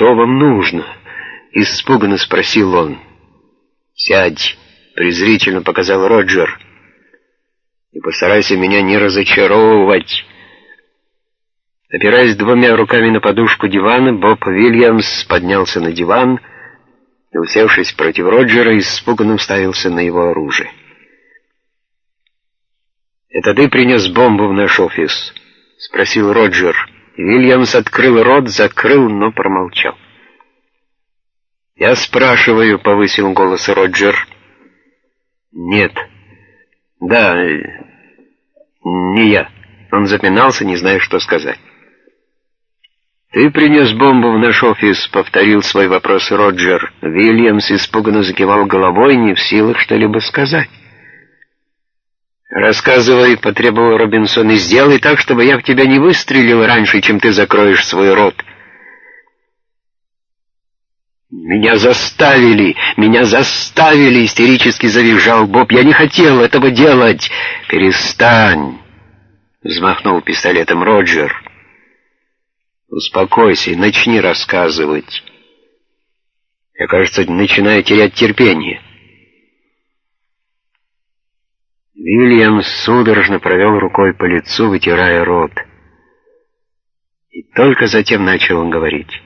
«Что вам нужно?» — испуганно спросил он. «Сядь», — презрительно показал Роджер. «И постарайся меня не разочаровывать». Опираясь двумя руками на подушку дивана, Боб Уильямс поднялся на диван и, усевшись против Роджера, испуганно уставился на его оружие. «Это ты принес бомбу в наш офис?» — спросил Роджер. Вильямс открыл рот, закрыл, но промолчал. «Я спрашиваю», — повысил голос Роджер. «Нет». «Да, не я». Он запинался, не зная, что сказать. «Ты принес бомбу в наш офис», — повторил свой вопрос Роджер. Вильямс испуганно закивал головой, не в силах что-либо сказать. «Рассказывай», — потребовал Робинсон, — «и сделай так, чтобы я в тебя не выстрелил раньше, чем ты закроешь свой рот». «Меня заставили! Меня заставили!» — истерически завизжал Боб. «Я не хотел этого делать!» «Перестань!» — взмахнул пистолетом Роджер. «Успокойся и начни рассказывать. Я, кажется, начинаю терять терпение». Вильям судорожно провел рукой по лицу, вытирая рот. И только затем начал он говорить.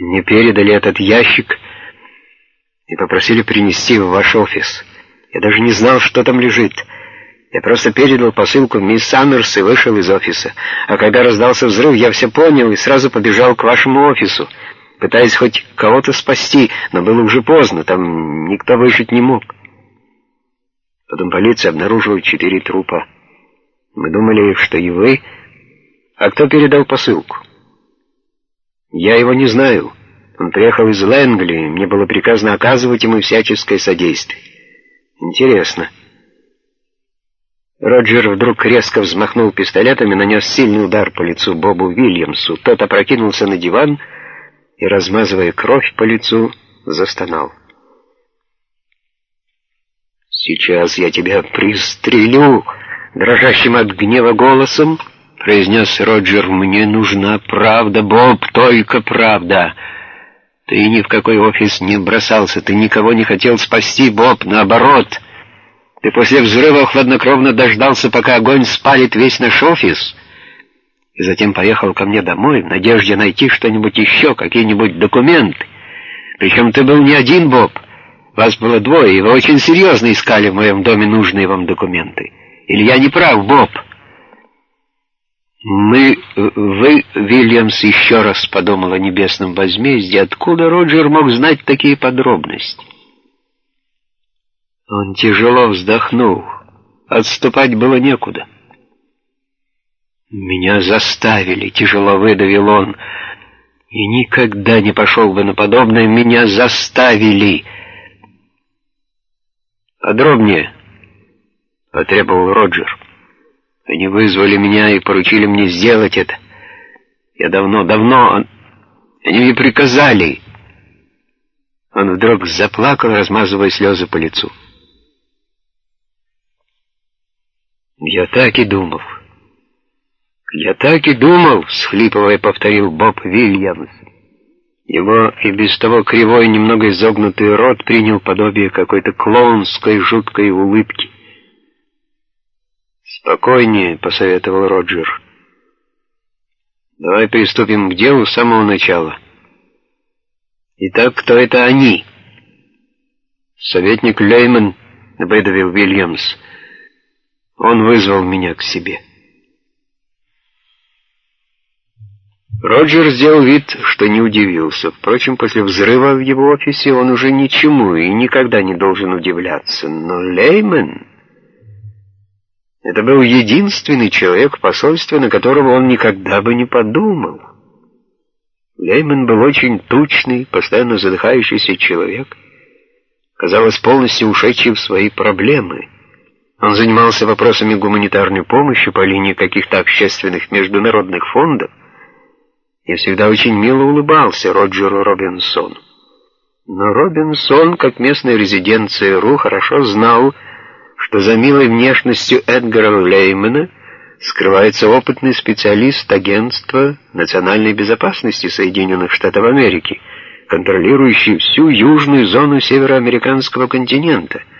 Мне передали этот ящик и попросили принести в ваш офис. Я даже не знал, что там лежит. Я просто передал посылку мисс Саммерс и вышел из офиса. А когда раздался взрыв, я все понял и сразу побежал к вашему офису, пытаясь хоть кого-то спасти, но было уже поздно, там никто выжить не мог. Потом полиция обнаружила четыре трупа. Мы думали, что и вы... А кто передал посылку? Я его не знаю. Он приехал из Лэнгли, мне было приказано оказывать ему всяческое содействие. Интересно. Роджер вдруг резко взмахнул пистолетом и нанес сильный удар по лицу Бобу Вильямсу. Тот опрокинулся на диван и, размазывая кровь по лицу, застонал. «Сейчас я тебя пристрелю!» Дрожащим от гнева голосом произнес Роджер, «Мне нужна правда, Боб, только правда. Ты ни в какой офис не бросался, ты никого не хотел спасти, Боб, наоборот. Ты после взрыва хладнокровно дождался, пока огонь спалит весь наш офис, и затем поехал ко мне домой в надежде найти что-нибудь еще, какие-нибудь документы. Причем ты был не один, Боб, вас было двое, и вы очень серьезно искали в моем доме нужные вам документы. Или я не прав, Боб?» «Мы... Вы, Вильямс, еще раз подумал о небесном возмездии. Откуда Роджер мог знать такие подробности?» Он тяжело вздохнул. Отступать было некуда. «Меня заставили», — тяжело выдавил он. «И никогда не пошел бы на подобное. Меня заставили». «Подробнее», — потребовал Роджер. Они вызвали меня и поручили мне сделать это. Я давно, давно... Они мне приказали. Он вдруг заплакал, размазывая слезы по лицу. Я так и думал. Я так и думал, всхлипывая, повторил Боб Вильямс. Его и без того кривой, немного изогнутый рот принял подобие какой-то клоунской жуткой улыбки. «Спокойнее», — посоветовал Роджер. «Давай приступим к делу с самого начала. Итак, кто это они?» «Советник Лейман», — выдавил Вильямс. «Он вызвал меня к себе». Роджер сделал вид, что не удивился. Впрочем, после взрыва в его офисе он уже ничему и никогда не должен удивляться. Но Лейман... Это был единственный человек в посольстве, на которого он никогда бы не подумал. Лейман был очень тучный, постоянно задыхающийся человек, казалось, полностью ушедший в свои проблемы. Он занимался вопросами гуманитарной помощи по линии каких-то общественных международных фондов и всегда очень мило улыбался Роджеру Робинсону. Но Робинсон, как местный резидент ЦРУ, хорошо знал, что за милой внешностью Эдгара Леймана скрывается опытный специалист Агентства национальной безопасности Соединенных Штатов Америки, контролирующий всю южную зону североамериканского континента —